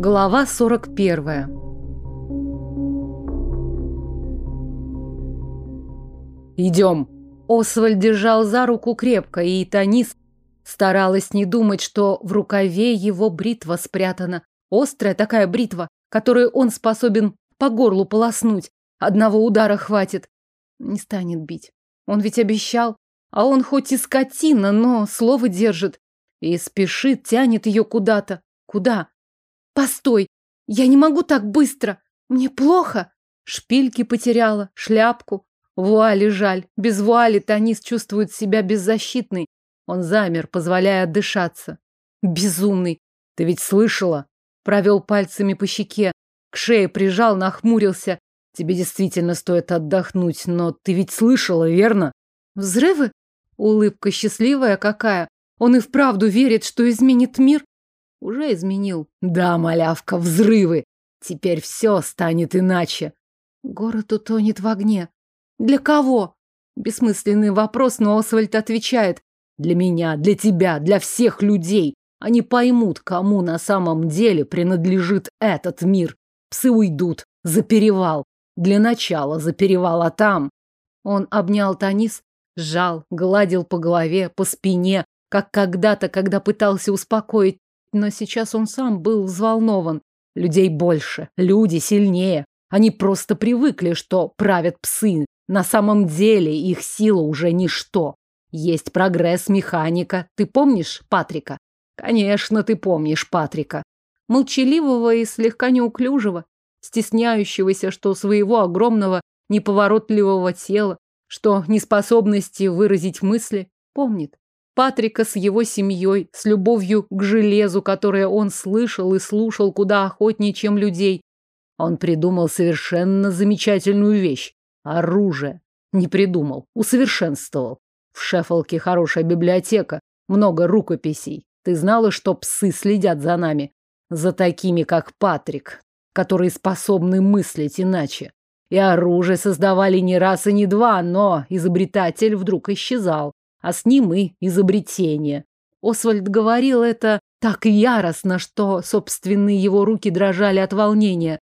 Глава 41. Идем. Освальд держал за руку крепко, и Танис старалась не думать, что в рукаве его бритва спрятана. Острая такая бритва, которую он способен по горлу полоснуть. Одного удара хватит. Не станет бить. Он ведь обещал. А он хоть и скотина, но слово держит. И спешит, тянет ее куда-то. Куда? Постой! Я не могу так быстро! Мне плохо! Шпильки потеряла, шляпку. Вуали жаль. Без вуали Танис чувствует себя беззащитной. Он замер, позволяя отдышаться. Безумный. Ты ведь слышала? Провел пальцами по щеке. К шее прижал, нахмурился. Тебе действительно стоит отдохнуть, но ты ведь слышала, верно? Взрывы? Улыбка счастливая какая. Он и вправду верит, что изменит мир. Уже изменил. Да, малявка, взрывы. Теперь все станет иначе. Город утонет в огне. Для кого? Бессмысленный вопрос, но Освальд отвечает. Для меня, для тебя, для всех людей. Они поймут, кому на самом деле принадлежит этот мир. Псы уйдут за перевал. Для начала за перевал, а там... Он обнял Танис, сжал, гладил по голове, по спине, как когда-то, когда пытался успокоить. Но сейчас он сам был взволнован. Людей больше, люди сильнее. Они просто привыкли, что правят псы. На самом деле их сила уже ничто. Есть прогресс механика. Ты помнишь Патрика? Конечно, ты помнишь Патрика. Молчаливого и слегка неуклюжего, стесняющегося, что своего огромного неповоротливого тела, что неспособности выразить мысли, помнит. Патрика с его семьей, с любовью к железу, которое он слышал и слушал куда охотнее, чем людей. Он придумал совершенно замечательную вещь. Оружие. Не придумал, усовершенствовал. В Шеффолке хорошая библиотека, много рукописей. Ты знала, что псы следят за нами? За такими, как Патрик, которые способны мыслить иначе. И оружие создавали не раз и не два, но изобретатель вдруг исчезал, а с ним и изобретение. Освальд говорил это так яростно, что собственные его руки дрожали от волнения.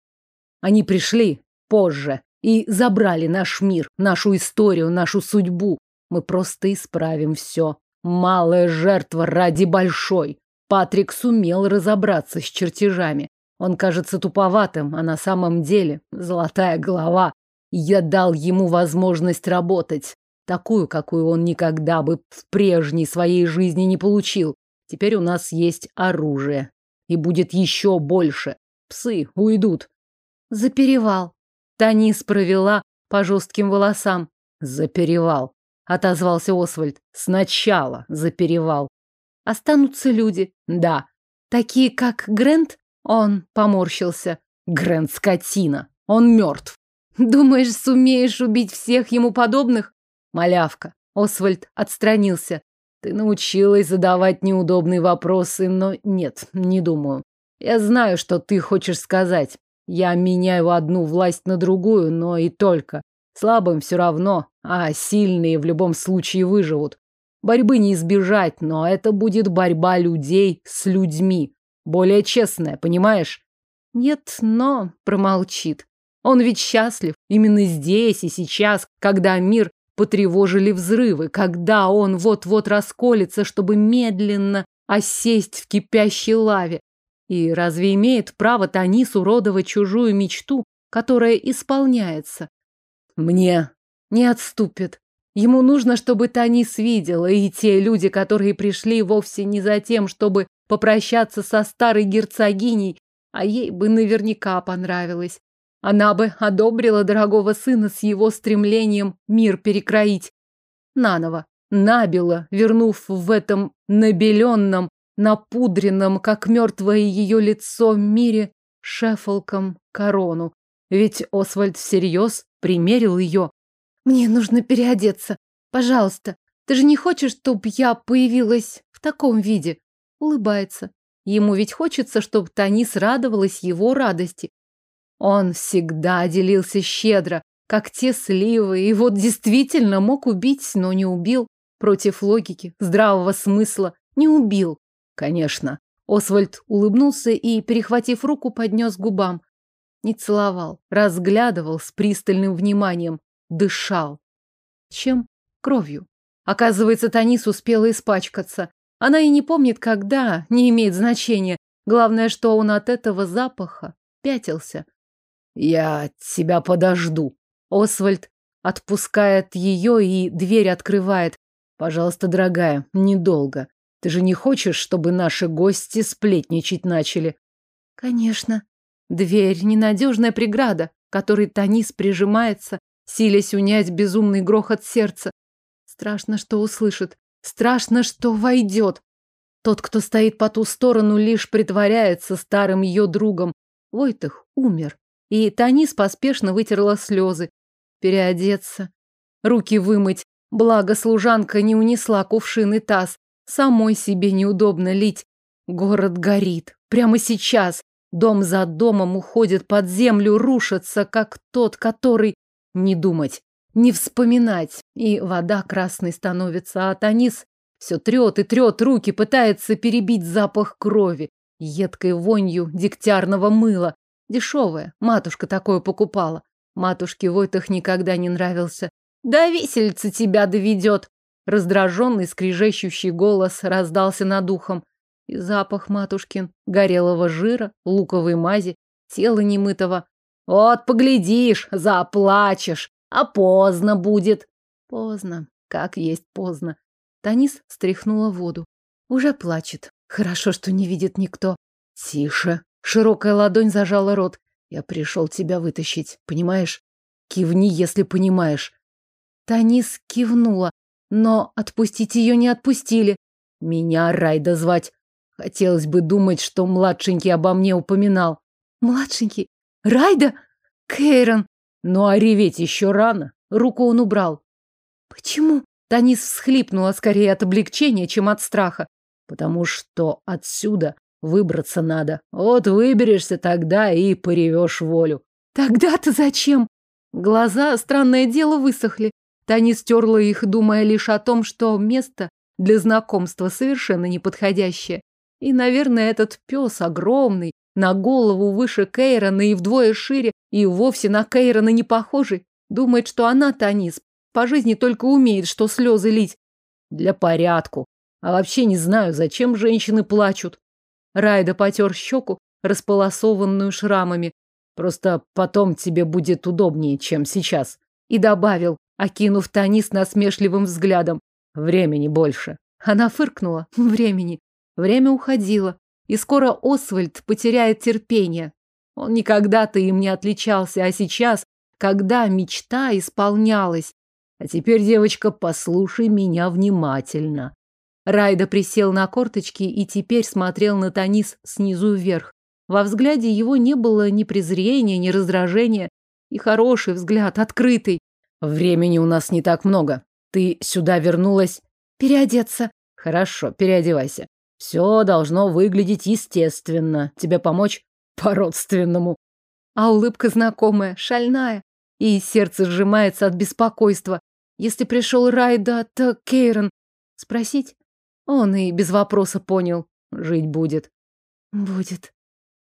Они пришли позже и забрали наш мир, нашу историю, нашу судьбу. Мы просто исправим все. Малая жертва ради большой. Патрик сумел разобраться с чертежами. Он кажется туповатым, а на самом деле золотая голова. Я дал ему возможность работать, такую, какую он никогда бы в прежней своей жизни не получил. Теперь у нас есть оружие. И будет еще больше. Псы уйдут. За перевал. Танис провела по жестким волосам. За перевал. Отозвался Освальд. Сначала за перевал. Останутся люди. Да. Такие, как Грент? Он поморщился. Грэнд скотина. Он мертв. Думаешь, сумеешь убить всех ему подобных? Малявка. Освальд отстранился. Ты научилась задавать неудобные вопросы, но нет, не думаю. Я знаю, что ты хочешь сказать. Я меняю одну власть на другую, но и только. Слабым все равно, а сильные в любом случае выживут. Борьбы не избежать, но это будет борьба людей с людьми. Более честная, понимаешь? Нет, но промолчит. Он ведь счастлив именно здесь и сейчас, когда мир потревожили взрывы, когда он вот-вот расколется, чтобы медленно осесть в кипящей лаве. И разве имеет право Танис уродовать чужую мечту, которая исполняется? Мне не отступит. Ему нужно, чтобы Танис видела, и те люди, которые пришли вовсе не за тем, чтобы попрощаться со старой герцогиней, а ей бы наверняка понравилось. Она бы одобрила дорогого сына с его стремлением мир перекроить. Наново, набело, вернув в этом набеленном, напудренном, как мертвое ее лицо мире, шефолком корону. Ведь Освальд всерьез примерил ее. «Мне нужно переодеться. Пожалуйста. Ты же не хочешь, чтобы я появилась в таком виде?» улыбается. Ему ведь хочется, чтобы Танис радовалась его радости. Он всегда делился щедро, как те сливы, и вот действительно мог убить, но не убил. Против логики, здравого смысла не убил. Конечно, Освальд улыбнулся и, перехватив руку, поднес к губам. Не целовал, разглядывал с пристальным вниманием, дышал. Чем? Кровью. Оказывается, Танис успела испачкаться. Она и не помнит, когда, не имеет значения. Главное, что он от этого запаха пятился. «Я тебя подожду». Освальд отпускает ее и дверь открывает. «Пожалуйста, дорогая, недолго. Ты же не хочешь, чтобы наши гости сплетничать начали?» «Конечно». Дверь — ненадежная преграда, которой Танис прижимается, силясь унять безумный грохот сердца. Страшно, что услышит. Страшно, что войдет. Тот, кто стоит по ту сторону, лишь притворяется старым ее другом. Войтых умер. И Танис поспешно вытерла слезы. Переодеться. Руки вымыть. Благо служанка не унесла кувшин и таз. Самой себе неудобно лить. Город горит. Прямо сейчас. Дом за домом уходит под землю, рушится, как тот, который... Не думать, не вспоминать. И вода красной становится, а Танис все трет и трет руки, пытается перебить запах крови, едкой вонью дегтярного мыла. Дешевое, матушка такое покупала. Матушке Войтах никогда не нравился. Да висельце тебя доведет. Раздраженный, скрижещущий голос раздался над ухом. И запах матушкин, горелого жира, луковой мази, тела немытого. Вот, поглядишь, заплачешь, а поздно будет. Поздно, как есть поздно. Танис стряхнула воду. Уже плачет. Хорошо, что не видит никто. Тише. Широкая ладонь зажала рот. Я пришел тебя вытащить, понимаешь? Кивни, если понимаешь. Танис кивнула, но отпустить ее не отпустили. Меня Райда звать. Хотелось бы думать, что младшенький обо мне упоминал. Младшенький? Райда? Кейрон. Ну а реветь еще рано. Руку он убрал. Почему? Танис всхлипнула скорее от облегчения, чем от страха. Потому что отсюда выбраться надо. Вот выберешься тогда и поревешь волю. Тогда-то зачем? Глаза, странное дело, высохли. Танис стерла их, думая лишь о том, что место для знакомства совершенно неподходящее. И, наверное, этот пес огромный, на голову выше Кейрона и вдвое шире, и вовсе на Кейрона не похожий, думает, что она, Танис, по жизни только умеет, что слезы лить. Для порядку. А вообще не знаю, зачем женщины плачут. Райда потер щеку, располосованную шрамами. Просто потом тебе будет удобнее, чем сейчас. И добавил, окинув Танис насмешливым взглядом. Времени больше. Она фыркнула. Времени. Время уходило, и скоро Освальд потеряет терпение. Он никогда-то им не отличался, а сейчас, когда мечта исполнялась. А теперь, девочка, послушай меня внимательно. Райда присел на корточки и теперь смотрел на Танис снизу вверх. Во взгляде его не было ни презрения, ни раздражения, и хороший взгляд, открытый. Времени у нас не так много. Ты сюда вернулась переодеться. Хорошо, переодевайся. Все должно выглядеть естественно. Тебе помочь? По-родственному. А улыбка знакомая, шальная. И сердце сжимается от беспокойства. Если пришел Райда, то Кейрон. Спросить? Он и без вопроса понял. Жить будет. Будет.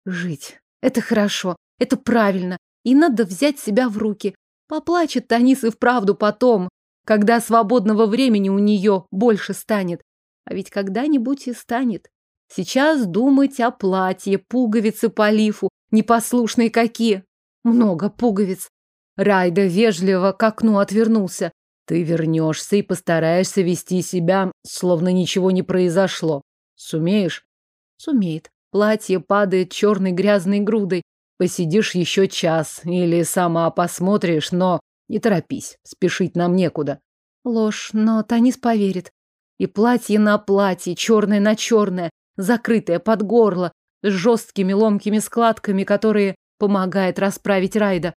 Жить. Это хорошо. Это правильно. И надо взять себя в руки. Поплачет Танис и вправду потом, когда свободного времени у нее больше станет. А ведь когда-нибудь и станет. Сейчас думать о платье, пуговицы по лифу, непослушные какие. Много пуговиц. Райда вежливо к окну отвернулся. Ты вернешься и постараешься вести себя, словно ничего не произошло. Сумеешь? Сумеет. Платье падает черной грязной грудой. Посидишь еще час или сама посмотришь, но не торопись, спешить нам некуда. Ложь, но Танис поверит. И платье на платье, черное на черное, закрытое под горло, с жесткими ломкими складками, которые помогает расправить Райда.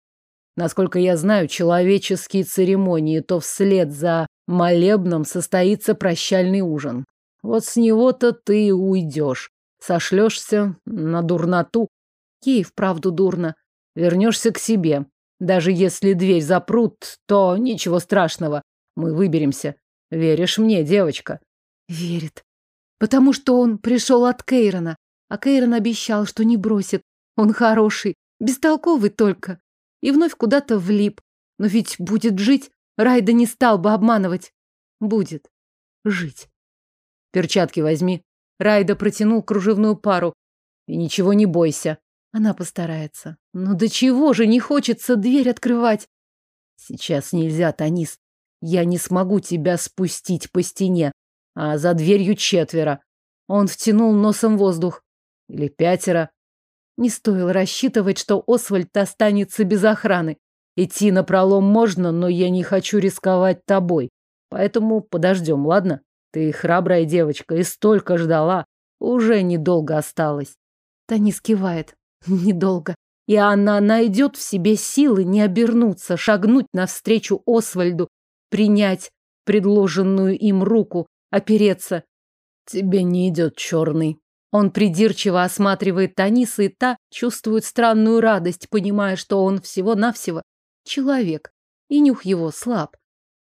Насколько я знаю человеческие церемонии, то вслед за молебном состоится прощальный ужин. Вот с него-то ты и уйдешь. Сошлешься на дурноту. Ей вправду дурно. Вернешься к себе. Даже если дверь запрут, то ничего страшного. Мы выберемся. Веришь мне, девочка? Верит. Потому что он пришел от Кейрона. А Кейрон обещал, что не бросит. Он хороший, бестолковый только. И вновь куда-то влип. Но ведь будет жить. Райда не стал бы обманывать. Будет жить. Перчатки возьми. Райда протянул кружевную пару. И ничего не бойся. Она постарается. Но до чего же не хочется дверь открывать? Сейчас нельзя, Танис. Я не смогу тебя спустить по стене. А за дверью четверо. Он втянул носом воздух. Или пятеро. Не стоило рассчитывать, что Освальд останется без охраны. Идти на пролом можно, но я не хочу рисковать тобой. Поэтому подождем, ладно? Ты храбрая девочка и столько ждала. Уже недолго осталось. Танис кивает. Недолго. И она найдет в себе силы не обернуться, шагнуть навстречу Освальду, принять предложенную им руку, опереться. Тебе не идет черный. Он придирчиво осматривает Таниса, и та чувствует странную радость, понимая, что он всего-навсего человек, и нюх его слаб.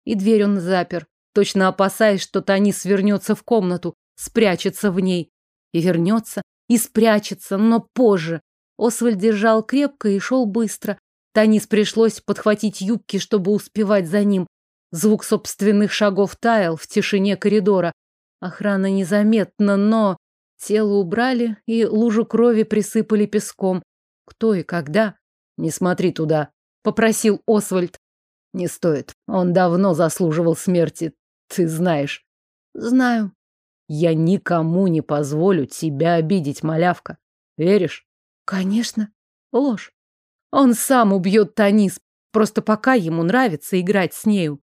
И дверь он запер, точно опасаясь, что Танис вернется в комнату, спрячется в ней. И вернется, и спрячется, но позже. Освальд держал крепко и шел быстро. Танис пришлось подхватить юбки, чтобы успевать за ним. Звук собственных шагов таял в тишине коридора. Охрана незаметна, но тело убрали и лужу крови присыпали песком. Кто и когда? Не смотри туда, попросил Освальд. Не стоит. Он давно заслуживал смерти. Ты знаешь. Знаю. Я никому не позволю тебя обидеть, малявка. Веришь? Конечно. Ложь. Он сам убьет Танис, просто пока ему нравится играть с нею.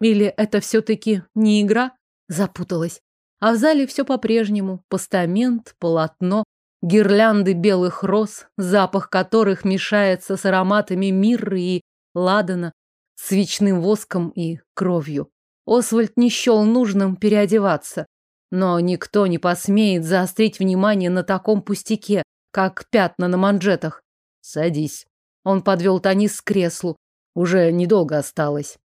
Или это все-таки не игра? Запуталась. А в зале все по-прежнему. Постамент, полотно, гирлянды белых роз, запах которых мешается с ароматами мирры и ладана, свечным воском и кровью. Освальд не счел нужным переодеваться. Но никто не посмеет заострить внимание на таком пустяке, как пятна на манжетах. Садись. Он подвел Танис к креслу. Уже недолго осталось.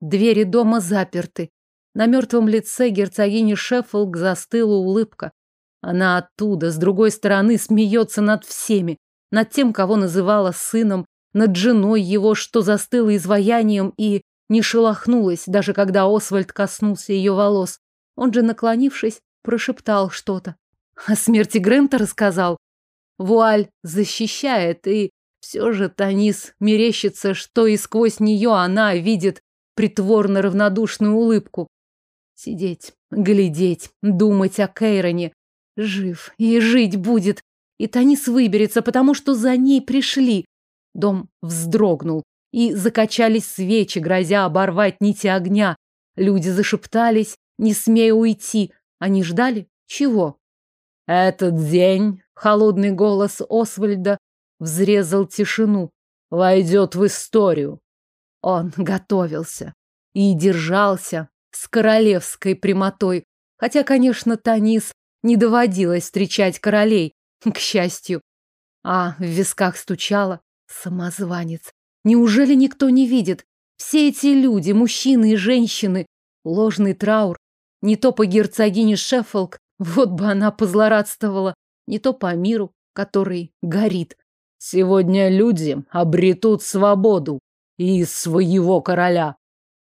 Двери дома заперты. На мертвом лице герцогини Шеффолк застыла улыбка. Она оттуда, с другой стороны, смеется над всеми. Над тем, кого называла сыном, над женой его, что застыла изваянием и не шелохнулась, даже когда Освальд коснулся ее волос. Он же, наклонившись, прошептал что-то. О смерти Грента рассказал. Вуаль защищает, и все же Танис мерещится, что и сквозь нее она видит притворно равнодушную улыбку. Сидеть, глядеть, думать о Кейроне. Жив и жить будет. И Танис выберется, потому что за ней пришли. Дом вздрогнул, и закачались свечи, грозя оборвать нити огня. Люди зашептались, не смея уйти. Они ждали? Чего? Этот день, холодный голос Освальда взрезал тишину, войдет в историю. Он готовился и держался с королевской прямотой, хотя, конечно, Танис не доводилось встречать королей, к счастью. А в висках стучало самозванец. Неужели никто не видит? Все эти люди, мужчины и женщины, ложный траур. Не то по герцогине Шеффолк, вот бы она позлорадствовала, не то по миру, который горит. Сегодня люди обретут свободу и своего короля.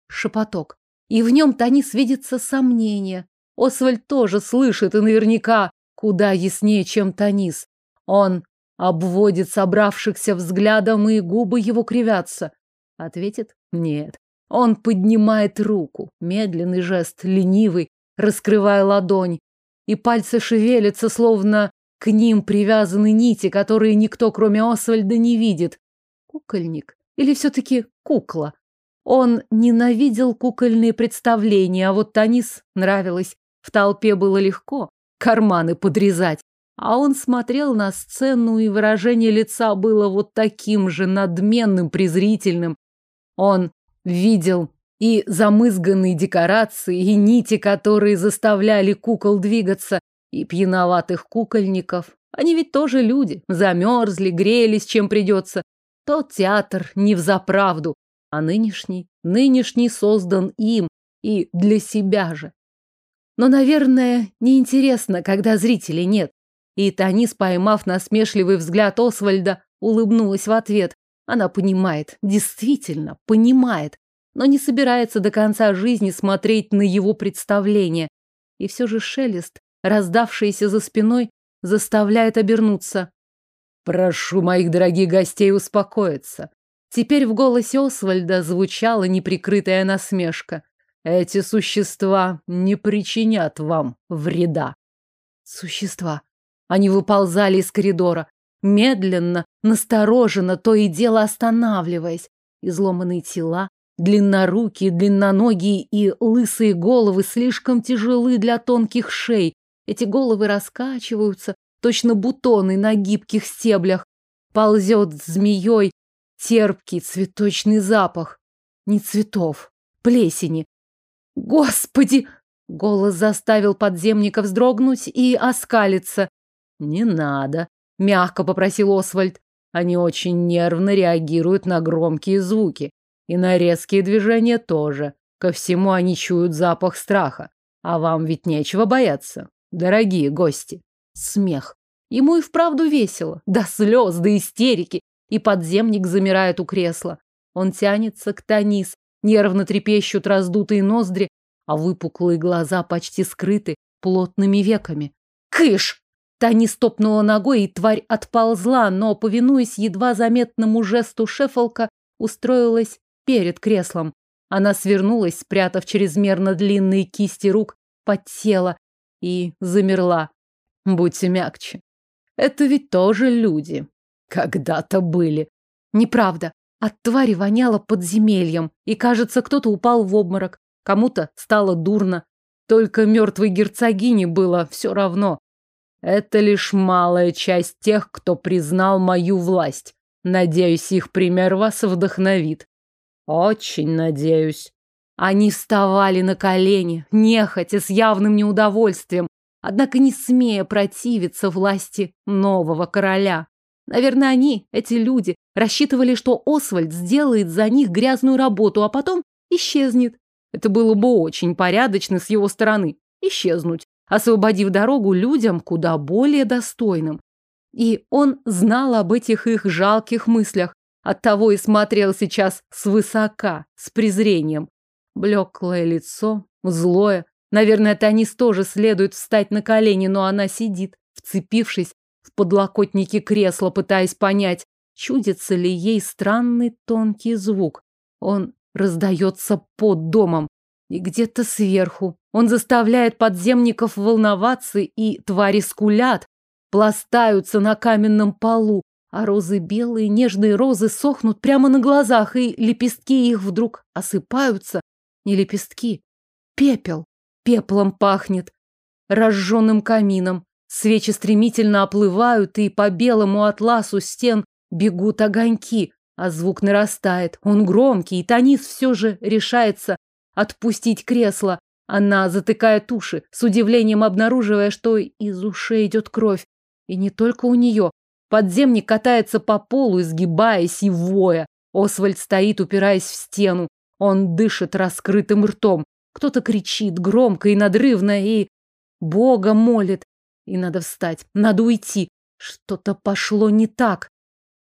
Шепоток. И в нем Танис видится сомнение. Освальд тоже слышит и наверняка куда яснее, чем Танис. Он обводит собравшихся взглядом, и губы его кривятся. Ответит? Нет. Он поднимает руку. Медленный жест, ленивый, раскрывая ладонь. И пальцы шевелятся, словно к ним привязаны нити, которые никто, кроме Освальда, не видит. Кукольник? Или все-таки кукла? Он ненавидел кукольные представления, а вот Танис нравилось. В толпе было легко карманы подрезать. А он смотрел на сцену, и выражение лица было вот таким же надменным, презрительным. Он видел и замызганные декорации, и нити, которые заставляли кукол двигаться, и пьяноватых кукольников. Они ведь тоже люди, замерзли, грелись, чем придется. Тот театр не взаправду, а нынешний, нынешний создан им и для себя же. Но, наверное, неинтересно, когда зрителей нет. И Танис, поймав насмешливый взгляд Освальда, улыбнулась в ответ. Она понимает, действительно понимает, но не собирается до конца жизни смотреть на его представление. И все же шелест, раздавшийся за спиной, заставляет обернуться. «Прошу моих дорогих гостей успокоиться». Теперь в голосе Освальда звучала неприкрытая насмешка. «Эти существа не причинят вам вреда». Существа. Они выползали из коридора, медленно, настороженно, то и дело останавливаясь. Изломанные тела, длиннорукие, длинноногие и лысые головы слишком тяжелы для тонких шей. Эти головы раскачиваются, точно бутоны на гибких стеблях. Ползет змеей терпкий цветочный запах. Не цветов, плесени. Господи! Голос заставил подземника вздрогнуть и оскалиться. Не надо, мягко попросил Освальд. Они очень нервно реагируют на громкие звуки. И на резкие движения тоже. Ко всему они чуют запах страха. А вам ведь нечего бояться, дорогие гости. Смех. Ему и вправду весело. До слез, до истерики. И подземник замирает у кресла. Он тянется к Танис. Нервно трепещут раздутые ноздри, а выпуклые глаза почти скрыты плотными веками. «Кыш!» Тани стопнула ногой, и тварь отползла, но, повинуясь едва заметному жесту шефолка, устроилась перед креслом. Она свернулась, спрятав чрезмерно длинные кисти рук под тело, и замерла. Будьте мягче. Это ведь тоже люди. Когда-то были. Неправда. От твари воняло подземельем, и, кажется, кто-то упал в обморок. Кому-то стало дурно. Только мертвой герцогине было все равно. Это лишь малая часть тех, кто признал мою власть. Надеюсь, их пример вас вдохновит. Очень надеюсь. Они вставали на колени, нехотя, с явным неудовольствием, однако не смея противиться власти нового короля. Наверное, они, эти люди, рассчитывали, что Освальд сделает за них грязную работу, а потом исчезнет. Это было бы очень порядочно с его стороны – исчезнуть, освободив дорогу людям куда более достойным. И он знал об этих их жалких мыслях, оттого и смотрел сейчас свысока, с презрением. Блеклое лицо, злое. Наверное, Танис тоже следует встать на колени, но она сидит, вцепившись в подлокотники кресла, пытаясь понять, чудится ли ей странный тонкий звук. Он раздается под домом и где-то сверху. Он заставляет подземников волноваться, и твари скулят, пластаются на каменном полу, а розы белые, нежные розы сохнут прямо на глазах, и лепестки их вдруг осыпаются. Не лепестки, пепел. Пеплом пахнет, разжженным камином. Свечи стремительно оплывают, и по белому атласу стен бегут огоньки, а звук нарастает. Он громкий, и Танис все же решается отпустить кресло. Она затыкает уши, с удивлением обнаруживая, что из ушей идет кровь. И не только у нее. Подземник катается по полу, изгибаясь и воя. Освальд стоит, упираясь в стену. Он дышит раскрытым ртом. Кто-то кричит громко и надрывно, и... Бога молит. И надо встать, надо уйти. Что-то пошло не так.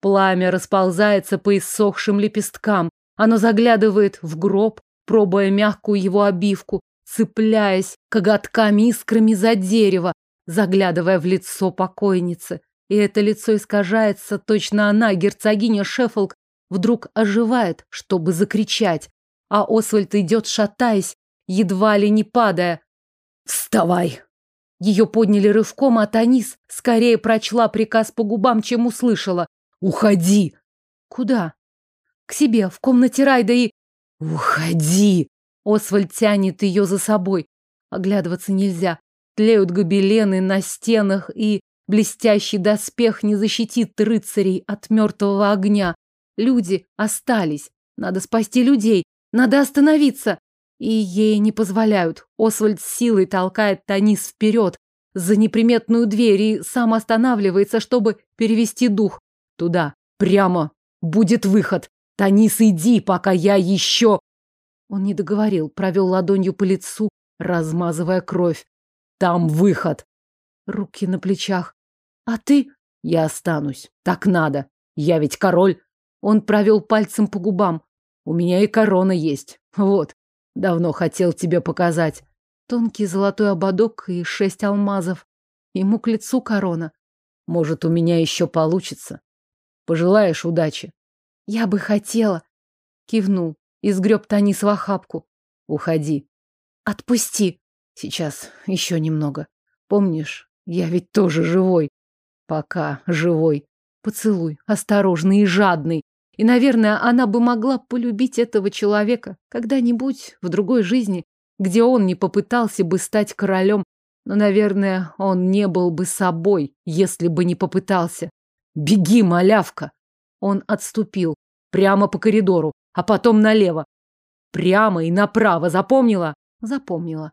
Пламя расползается по иссохшим лепесткам. Оно заглядывает в гроб, пробуя мягкую его обивку, цепляясь коготками искрами за дерево, заглядывая в лицо покойницы. И это лицо искажается, точно она, герцогиня Шеффолк, вдруг оживает, чтобы закричать. А Освальд идет, шатаясь, едва ли не падая. «Вставай!» Ее подняли рывком, а Танис скорее прочла приказ по губам, чем услышала. Уходи. Куда? К себе, в комнате Райда и... Уходи. Освальд тянет ее за собой. Оглядываться нельзя. Тлеют гобелены на стенах, и блестящий доспех не защитит рыцарей от мертвого огня. Люди остались. Надо спасти людей. Надо остановиться. И ей не позволяют. Освальд силой толкает Танис вперед за неприметную дверь и сам останавливается, чтобы перевести дух. Туда, прямо, будет выход. Танис, иди, пока я еще... Он не договорил, провел ладонью по лицу, размазывая кровь. Там выход. Руки на плечах. А ты? Я останусь. Так надо. Я ведь король. Он провел пальцем по губам. У меня и корона есть. Вот. Давно хотел тебе показать. Тонкий золотой ободок и шесть алмазов. Ему к лицу корона. Может, у меня еще получится. Пожелаешь удачи? Я бы хотела. Кивнул и сгреб Танис в охапку. Уходи. Отпусти. Сейчас еще немного. Помнишь, я ведь тоже живой. Пока живой. Поцелуй, осторожный и жадный. И, наверное, она бы могла полюбить этого человека когда-нибудь в другой жизни, где он не попытался бы стать королем, но, наверное, он не был бы собой, если бы не попытался. «Беги, малявка!» Он отступил прямо по коридору, а потом налево. Прямо и направо, запомнила? Запомнила.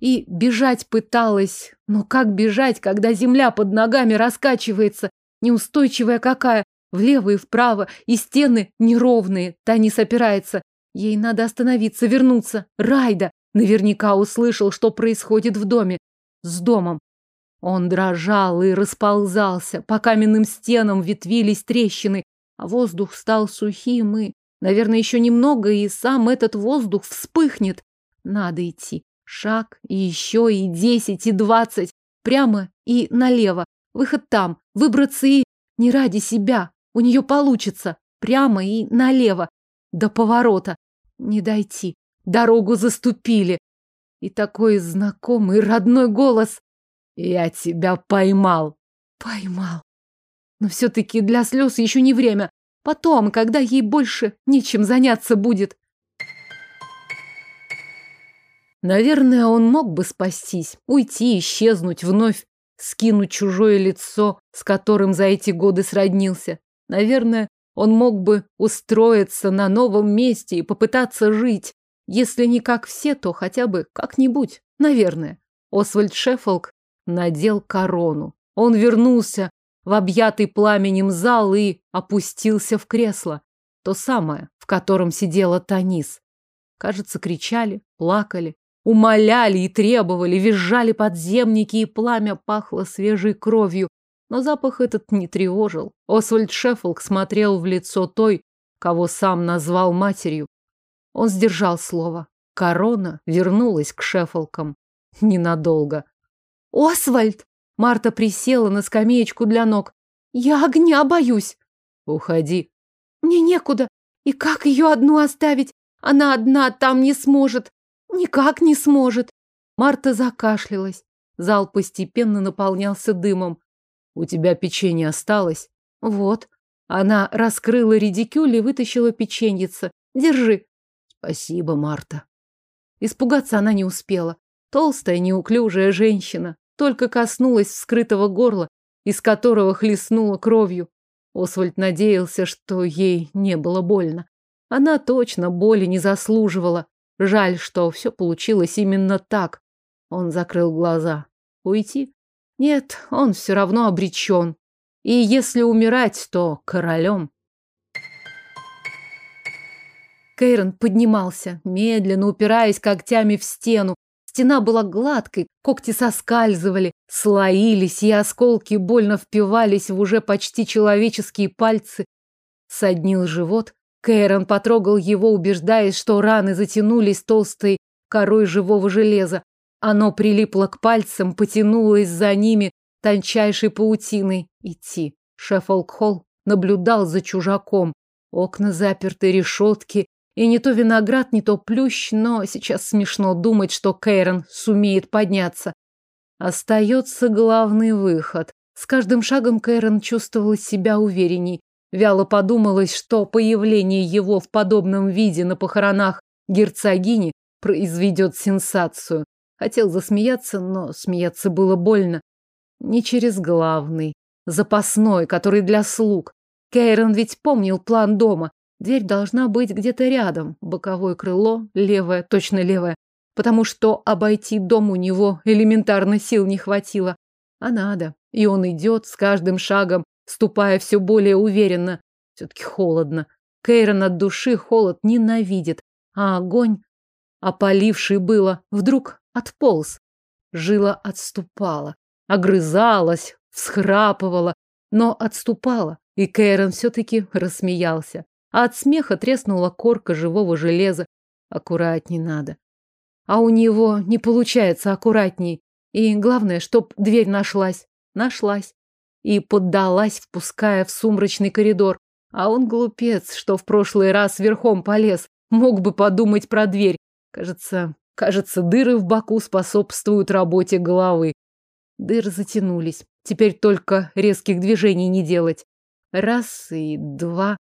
И бежать пыталась. Но как бежать, когда земля под ногами раскачивается, неустойчивая какая, влево и вправо, и стены неровные, та не сопирается. Ей надо остановиться, вернуться. Райда наверняка услышал, что происходит в доме. С домом. Он дрожал и расползался, по каменным стенам ветвились трещины, а воздух стал сухим и, наверное, еще немного, и сам этот воздух вспыхнет. Надо идти. Шаг, и еще, и десять, и двадцать. Прямо и налево. Выход там. Выбраться и... Не ради себя. У нее получится. Прямо и налево. До поворота. Не дойти. Дорогу заступили. И такой знакомый родной голос. Я тебя поймал. Поймал. Но все-таки для слез еще не время. Потом, когда ей больше нечем заняться будет. Наверное, он мог бы спастись, уйти, исчезнуть, вновь скинуть чужое лицо, с которым за эти годы сроднился. Наверное, он мог бы устроиться на новом месте и попытаться жить. Если не как все, то хотя бы как-нибудь. Наверное. Освальд Шеффолк надел корону. Он вернулся в объятый пламенем зал и опустился в кресло. То самое, в котором сидела Танис. Кажется, кричали, плакали, умоляли и требовали, визжали подземники, и пламя пахло свежей кровью. Но запах этот не тревожил. Освальд Шеффолк смотрел в лицо той, кого сам назвал матерью. Он сдержал слово. Корона вернулась к Шеффолкам. Ненадолго. «Освальд!» Марта присела на скамеечку для ног. «Я огня боюсь!» «Уходи!» «Мне некуда! И как ее одну оставить? Она одна там не сможет! Никак не сможет!» Марта закашлялась. Зал постепенно наполнялся дымом. «У тебя печенье осталось?» «Вот». Она раскрыла редикюль и вытащила печеньице. «Держи». «Спасибо, Марта». Испугаться она не успела. Толстая, неуклюжая женщина только коснулась вскрытого горла, из которого хлестнула кровью. Освальд надеялся, что ей не было больно. Она точно боли не заслуживала. Жаль, что все получилось именно так. Он закрыл глаза. Уйти? Нет, он все равно обречен. И если умирать, то королем. Кейрон поднимался, медленно упираясь когтями в стену, Стена была гладкой, когти соскальзывали, слоились, и осколки больно впивались в уже почти человеческие пальцы. Соднил живот. Кэрон потрогал его, убеждаясь, что раны затянулись толстой корой живого железа. Оно прилипло к пальцам, потянулось за ними тончайшей паутиной. Идти. Шеффолк-Холл наблюдал за чужаком. Окна заперты, решетки, и не то виноград, не то плющ, но сейчас смешно думать, что Кейрон сумеет подняться. Остается главный выход. С каждым шагом Кейрон чувствовал себя уверенней. Вяло подумалось, что появление его в подобном виде на похоронах герцогини произведет сенсацию. Хотел засмеяться, но смеяться было больно. Не через главный, запасной, который для слуг. Кейрон ведь помнил план дома. Дверь должна быть где-то рядом. Боковое крыло, левое, точно левое. Потому что обойти дом у него элементарно сил не хватило. А надо. И он идет с каждым шагом, ступая все более уверенно. Все-таки холодно. Кейрон от души холод ненавидит. А огонь, опаливший было, вдруг отполз. Жила отступала, огрызалась, всхрапывала, но отступала, и Кейрон все-таки рассмеялся. А от смеха треснула корка живого железа. Аккуратней надо. А у него не получается аккуратней. И главное, чтоб дверь нашлась. Нашлась. И поддалась, впуская в сумрачный коридор. А он глупец, что в прошлый раз верхом полез. Мог бы подумать про дверь. Кажется, кажется, дыры в боку способствуют работе головы. Дыры затянулись. Теперь только резких движений не делать. Раз и два,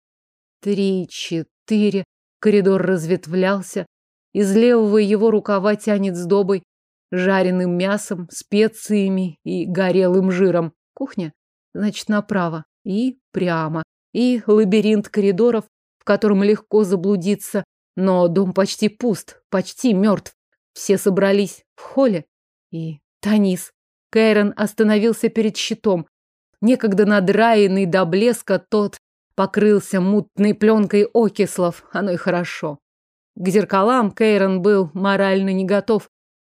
три, четыре. Коридор разветвлялся. Из левого его рукава тянет сдобой, жареным мясом, специями и горелым жиром. Кухня? Значит, направо. И прямо. И лабиринт коридоров, в котором легко заблудиться. Но дом почти пуст, почти мертв. Все собрались в холле. И Танис. Кэйрон остановился перед щитом. Некогда надраенный до блеска тот покрылся мутной пленкой окислов. Оно и хорошо. К зеркалам Кейрон был морально не готов.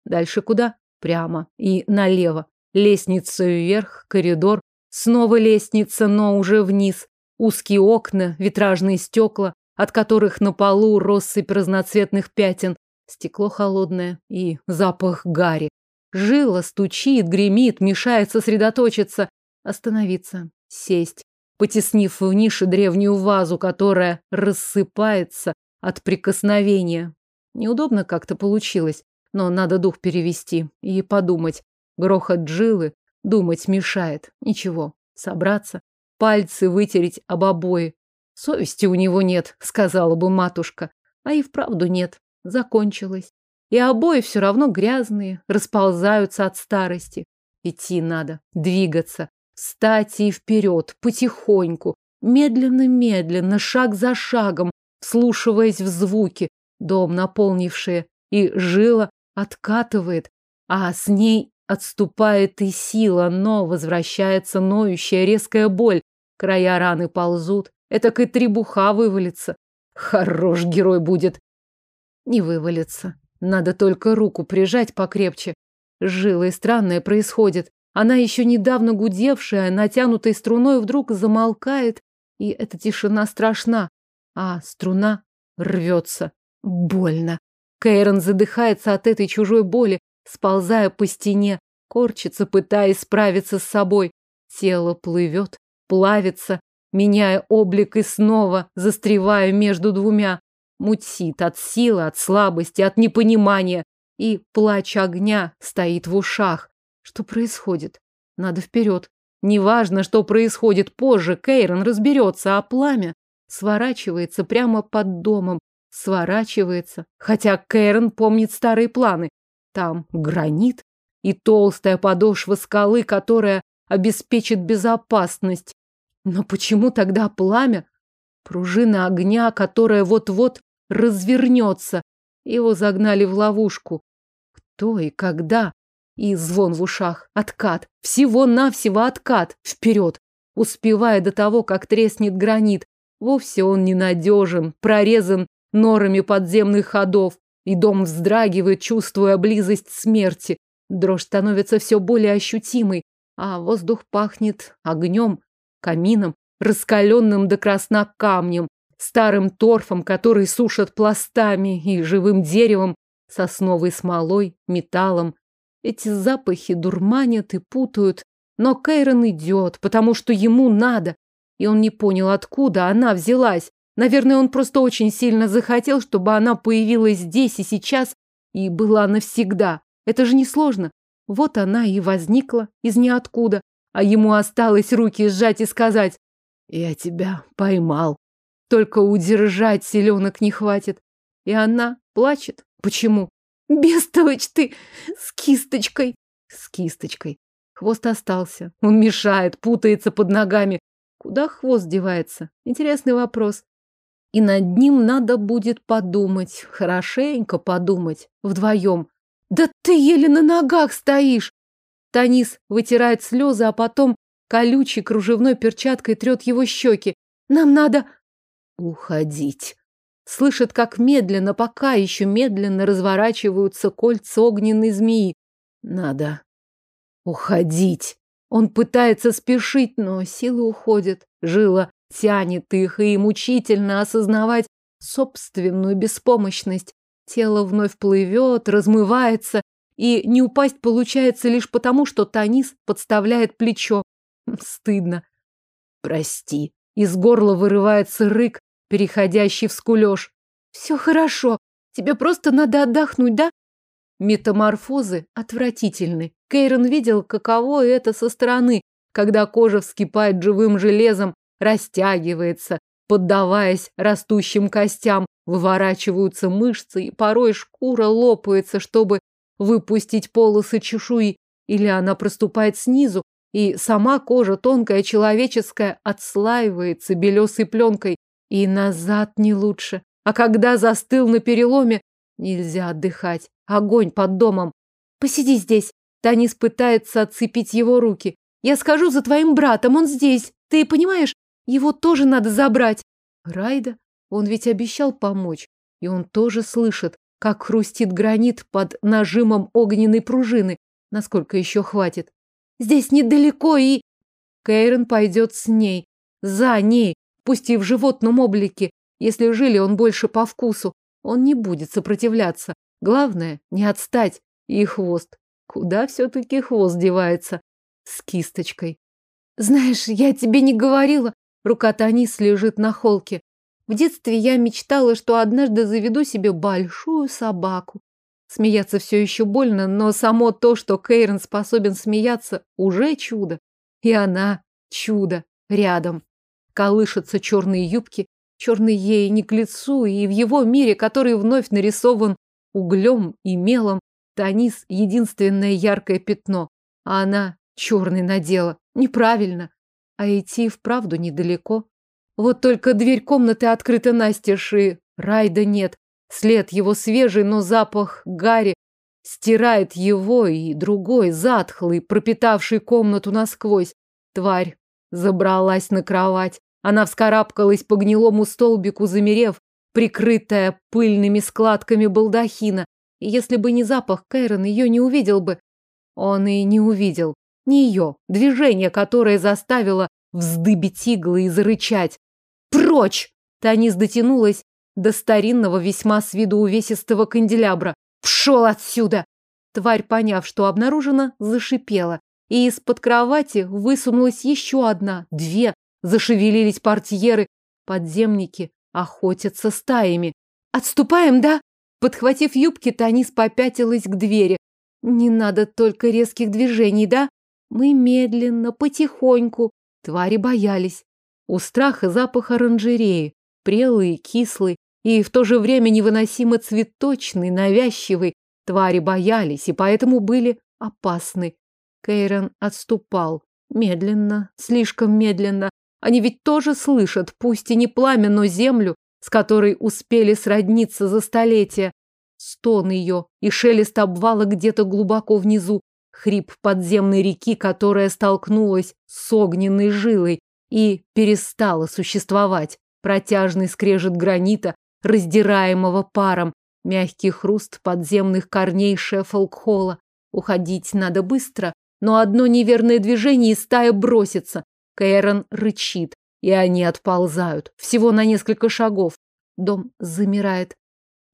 Дальше куда? Прямо и налево. Лестница вверх, коридор. Снова лестница, но уже вниз. Узкие окна, витражные стекла, от которых на полу россыпь разноцветных пятен. Стекло холодное и запах гари. Жила стучит, гремит, мешает сосредоточиться. Остановиться, сесть, потеснив в нише древнюю вазу, которая рассыпается, от прикосновения. Неудобно как-то получилось, но надо дух перевести и подумать. Грохот джилы думать мешает. Ничего, собраться, пальцы вытереть об обои. Совести у него нет, сказала бы матушка. А и вправду нет. Закончилось. И обои все равно грязные, расползаются от старости. Идти надо, двигаться, встать и вперед, потихоньку, медленно-медленно, шаг за шагом, вслушиваясь в звуки, дом наполнившие, и жила откатывает, а с ней отступает и сила, но возвращается ноющая резкая боль, края раны ползут, это и требуха вывалится. Хорош герой будет. Не вывалится. Надо только руку прижать покрепче. Жила и странное происходит. Она еще недавно гудевшая, натянутой струной, вдруг замолкает, и эта тишина страшна а струна рвется. Больно. Кейрон задыхается от этой чужой боли, сползая по стене, корчится, пытаясь справиться с собой. Тело плывет, плавится, меняя облик и снова застревая между двумя. Мутит от силы, от слабости, от непонимания. И плач огня стоит в ушах. Что происходит? Надо вперед. Неважно, что происходит позже, Кейрон разберется, а пламя сворачивается прямо под домом, сворачивается, хотя Кэрон помнит старые планы. Там гранит и толстая подошва скалы, которая обеспечит безопасность. Но почему тогда пламя? Пружина огня, которая вот-вот развернется. Его загнали в ловушку. Кто и когда? И звон в ушах. Откат. Всего-навсего откат. Вперед. Успевая до того, как треснет гранит, Вовсе он ненадежен, прорезан норами подземных ходов, и дом вздрагивает, чувствуя близость смерти. Дрожь становится все более ощутимой, а воздух пахнет огнем, камином, раскаленным до красна камнем, старым торфом, который сушат пластами, и живым деревом, сосновой смолой, металлом. Эти запахи дурманят и путают, но Кейрон идет, потому что ему надо, и он не понял, откуда она взялась. Наверное, он просто очень сильно захотел, чтобы она появилась здесь и сейчас и была навсегда. Это же несложно. Вот она и возникла из ниоткуда, а ему осталось руки сжать и сказать «Я тебя поймал». Только удержать селенок не хватит. И она плачет. Почему? Бестолочь ты! С кисточкой! С кисточкой. Хвост остался. Он мешает, путается под ногами. Куда хвост девается? Интересный вопрос. И над ним надо будет подумать, хорошенько подумать, вдвоем. Да ты еле на ногах стоишь! Танис вытирает слезы, а потом колючей кружевной перчаткой трет его щеки. Нам надо уходить. Слышит, как медленно, пока еще медленно разворачиваются кольца огненной змеи. Надо уходить. Он пытается спешить, но силы уходят. Жила тянет их, и мучительно осознавать собственную беспомощность. Тело вновь плывет, размывается, и не упасть получается лишь потому, что Танис подставляет плечо. Стыдно. Прости. Из горла вырывается рык, переходящий в скулёж. Все хорошо. Тебе просто надо отдохнуть, да? Метаморфозы отвратительны. Кейрон видел, каково это со стороны, когда кожа вскипает живым железом, растягивается, поддаваясь растущим костям, выворачиваются мышцы, и порой шкура лопается, чтобы выпустить полосы чешуи, или она проступает снизу, и сама кожа, тонкая человеческая, отслаивается белесой пленкой, и назад не лучше. А когда застыл на переломе, нельзя отдыхать. Огонь под домом. Посиди здесь. Танис пытается отцепить его руки. Я скажу за твоим братом, он здесь. Ты понимаешь, его тоже надо забрать. Райда? Он ведь обещал помочь. И он тоже слышит, как хрустит гранит под нажимом огненной пружины. Насколько еще хватит? Здесь недалеко и... Кейрон пойдет с ней. За ней, пусть и в животном облике. Если жили он больше по вкусу, он не будет сопротивляться. Главное, не отстать. И хвост. Куда все-таки хвост девается? С кисточкой. Знаешь, я тебе не говорила. Рука Танис лежит на холке. В детстве я мечтала, что однажды заведу себе большую собаку. Смеяться все еще больно, но само то, что Кейрон способен смеяться, уже чудо. И она чудо рядом. Колышутся черные юбки, черный ей не к лицу, и в его мире, который вновь нарисован углем и мелом, Танис — единственное яркое пятно, а она черный надела. Неправильно. А идти вправду недалеко. Вот только дверь комнаты открыта настежь, и Райда нет. След его свежий, но запах гари стирает его и другой, затхлый, пропитавший комнату насквозь. Тварь забралась на кровать. Она вскарабкалась по гнилому столбику, замерев, прикрытая пыльными складками балдахина. И если бы не запах, Кайрон ее не увидел бы. Он и не увидел. Не ее. Движение, которое заставило вздыбить иглы и зарычать. «Прочь!» Танис дотянулась до старинного, весьма с виду увесистого канделябра. «Пшел отсюда!» Тварь, поняв, что обнаружена, зашипела. И из-под кровати высунулась еще одна, две. Зашевелились портьеры. Подземники охотятся стаями. «Отступаем, да?» Подхватив юбки, Танис попятилась к двери. «Не надо только резких движений, да?» Мы медленно, потихоньку. Твари боялись. У страха запах оранжереи, прелый, кислый, и в то же время невыносимо цветочный, навязчивый. Твари боялись и поэтому были опасны. Кейрон отступал. Медленно, слишком медленно. Они ведь тоже слышат, пусть и не пламя, но землю, с которой успели сродниться за столетия. Стон ее и шелест обвала где-то глубоко внизу, хрип подземной реки, которая столкнулась с огненной жилой и перестала существовать, протяжный скрежет гранита, раздираемого паром, мягкий хруст подземных корней шефолкхола. Уходить надо быстро, но одно неверное движение и стая бросится. Кэрон рычит, и они отползают, всего на несколько шагов. Дом замирает.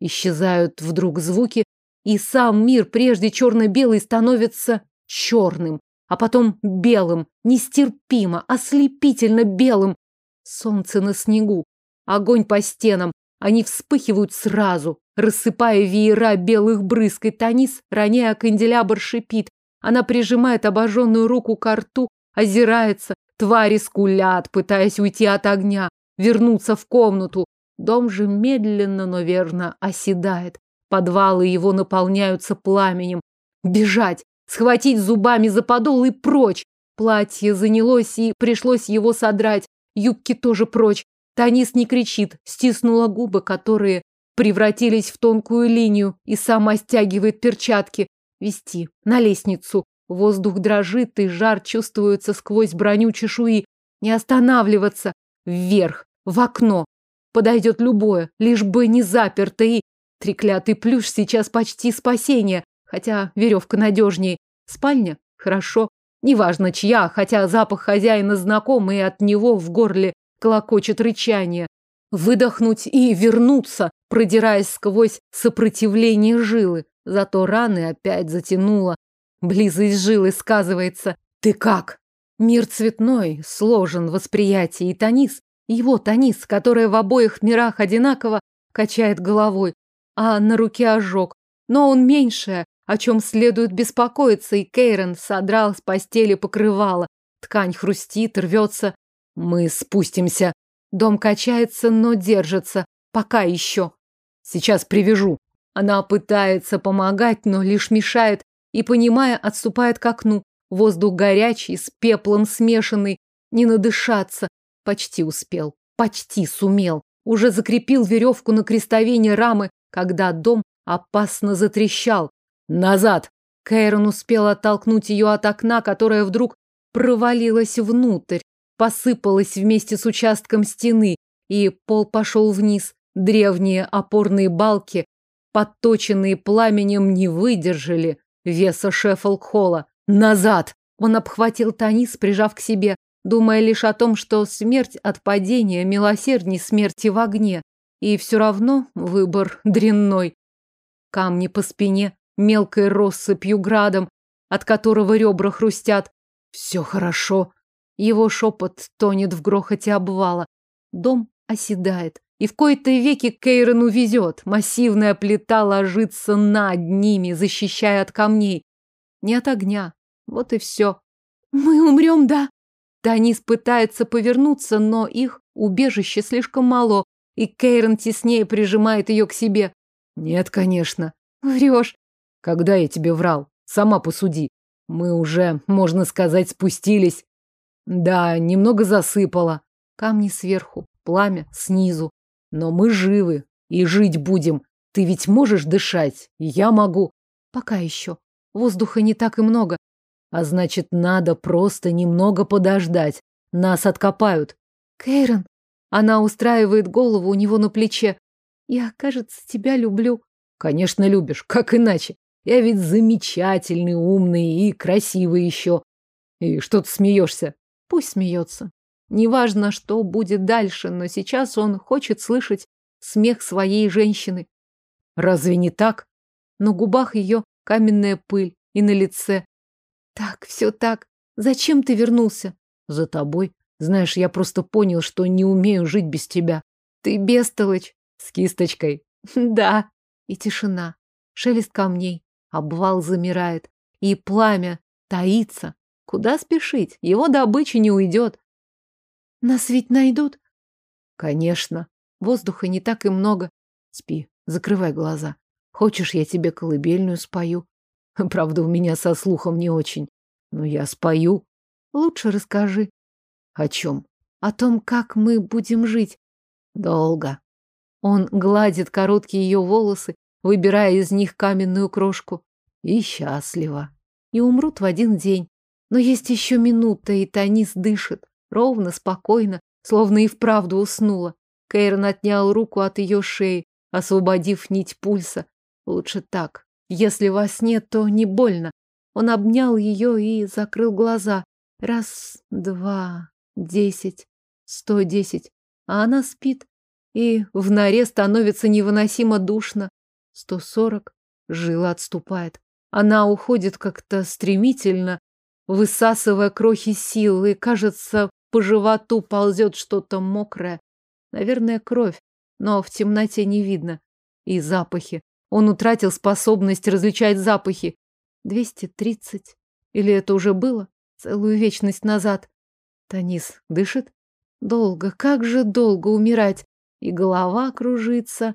Исчезают вдруг звуки, и сам мир, прежде черно-белый, становится черным, а потом белым, нестерпимо, ослепительно белым. Солнце на снегу, огонь по стенам, они вспыхивают сразу, рассыпая веера белых брызг, и Танис, роняя канделябр, шипит. Она прижимает обожженную руку к рту, озирается, твари скулят, пытаясь уйти от огня, вернуться в комнату. Дом же медленно, но верно оседает. Подвалы его наполняются пламенем. Бежать, схватить зубами за подол и прочь. Платье занялось, и пришлось его содрать. Юбки тоже прочь. Танис не кричит, стиснула губы, которые превратились в тонкую линию, и сама стягивает перчатки. Вести на лестницу. Воздух дрожит, и жар чувствуется сквозь броню чешуи. Не останавливаться. Вверх, в окно. Подойдет любое, лишь бы не заперто, и... Треклятый плюш сейчас почти спасение, хотя веревка надежнее. Спальня? Хорошо. Неважно чья, хотя запах хозяина знакомый, и от него в горле клокочет рычание. Выдохнуть и вернуться, продираясь сквозь сопротивление жилы. Зато раны опять затянуло. Близость жилы сказывается. Ты как? Мир цветной, сложен восприятие, и Танис, его Танис, которая в обоих мирах одинаково, качает головой, а на руке ожог. Но он меньшее, о чем следует беспокоиться, и Кейрон содрал с постели покрывало. Ткань хрустит, рвется. Мы спустимся. Дом качается, но держится. Пока еще. Сейчас привяжу. Она пытается помогать, но лишь мешает, и, понимая, отступает к окну. Воздух горячий, с пеплом смешанный. Не надышаться. Почти успел. Почти сумел. Уже закрепил веревку на крестовине рамы, когда дом опасно затрещал. Назад! Кейрон успел оттолкнуть ее от окна, которое вдруг провалилось внутрь, посыпалось вместе с участком стены, и пол пошел вниз. Древние опорные балки, подточенные пламенем, не выдержали веса Шеффолк-холла. Назад! Он обхватил Танис, прижав к себе, думая лишь о том, что смерть от падения милосердней смерти в огне. И все равно выбор дрянной. Камни по спине, мелкой россыпью градом, от которого ребра хрустят. Все хорошо. Его шепот тонет в грохоте обвала. Дом оседает. И в кои-то веки Кейрону везет. Массивная плита ложится над ними, защищая от камней. Не от огня. Вот и все. Мы умрем, да? Танис пытается повернуться, но их убежище слишком мало, и Кейрон теснее прижимает ее к себе. Нет, конечно. Врешь. Когда я тебе врал? Сама посуди. Мы уже, можно сказать, спустились. Да, немного засыпало. Камни сверху, пламя снизу. Но мы живы и жить будем. Ты ведь можешь дышать, я могу. Пока еще. Воздуха не так и много. А значит, надо просто немного подождать. Нас откопают. Кейрон. Она устраивает голову у него на плече. Я, кажется, тебя люблю. Конечно, любишь. Как иначе? Я ведь замечательный, умный и красивый еще. И что ты смеешься? Пусть смеется. Неважно, что будет дальше, но сейчас он хочет слышать смех своей женщины. Разве не так? На губах ее каменная пыль и на лице. Так, все так. Зачем ты вернулся? За тобой. Знаешь, я просто понял, что не умею жить без тебя. Ты бестолочь. С кисточкой. Да. И тишина. Шелест камней. Обвал замирает. И пламя таится. Куда спешить? Его добыча не уйдет. Нас ведь найдут? Конечно. Воздуха не так и много. Спи, закрывай глаза. Хочешь, я тебе колыбельную спою? Правда, у меня со слухом не очень. Но я спою. Лучше расскажи. О чем? О том, как мы будем жить. Долго. Он гладит короткие ее волосы, выбирая из них каменную крошку. И счастливо. И умрут в один день. Но есть еще минута, и Танис дышит. Ровно, спокойно, словно и вправду уснула. Кейрон отнял руку от ее шеи, освободив нить пульса. Лучше так. Если во сне, то не больно. Он обнял ее и закрыл глаза. Раз, два, десять, сто десять. А она спит. И в норе становится невыносимо душно. Сто сорок. Жила отступает. Она уходит как-то стремительно, высасывая крохи сил, и, кажется, по животу ползет что-то мокрое. Наверное, кровь, но в темноте не видно. И запахи. Он утратил способность различать запахи. Двести тридцать. Или это уже было? Целую вечность назад. Танис дышит? Долго, как же долго умирать. И голова кружится.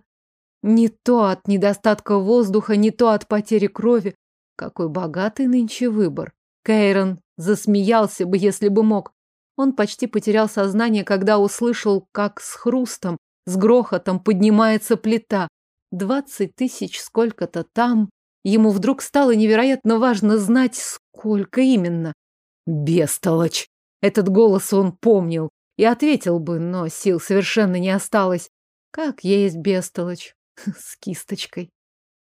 Не то от недостатка воздуха, не то от потери крови. Какой богатый нынче выбор. Кейрон засмеялся бы, если бы мог. Он почти потерял сознание, когда услышал, как с хрустом, с грохотом поднимается плита. Двадцать тысяч сколько-то там. Ему вдруг стало невероятно важно знать, сколько именно. Бестолочь! Этот голос он помнил и ответил бы, но сил совершенно не осталось. Как есть бестолочь. С кисточкой.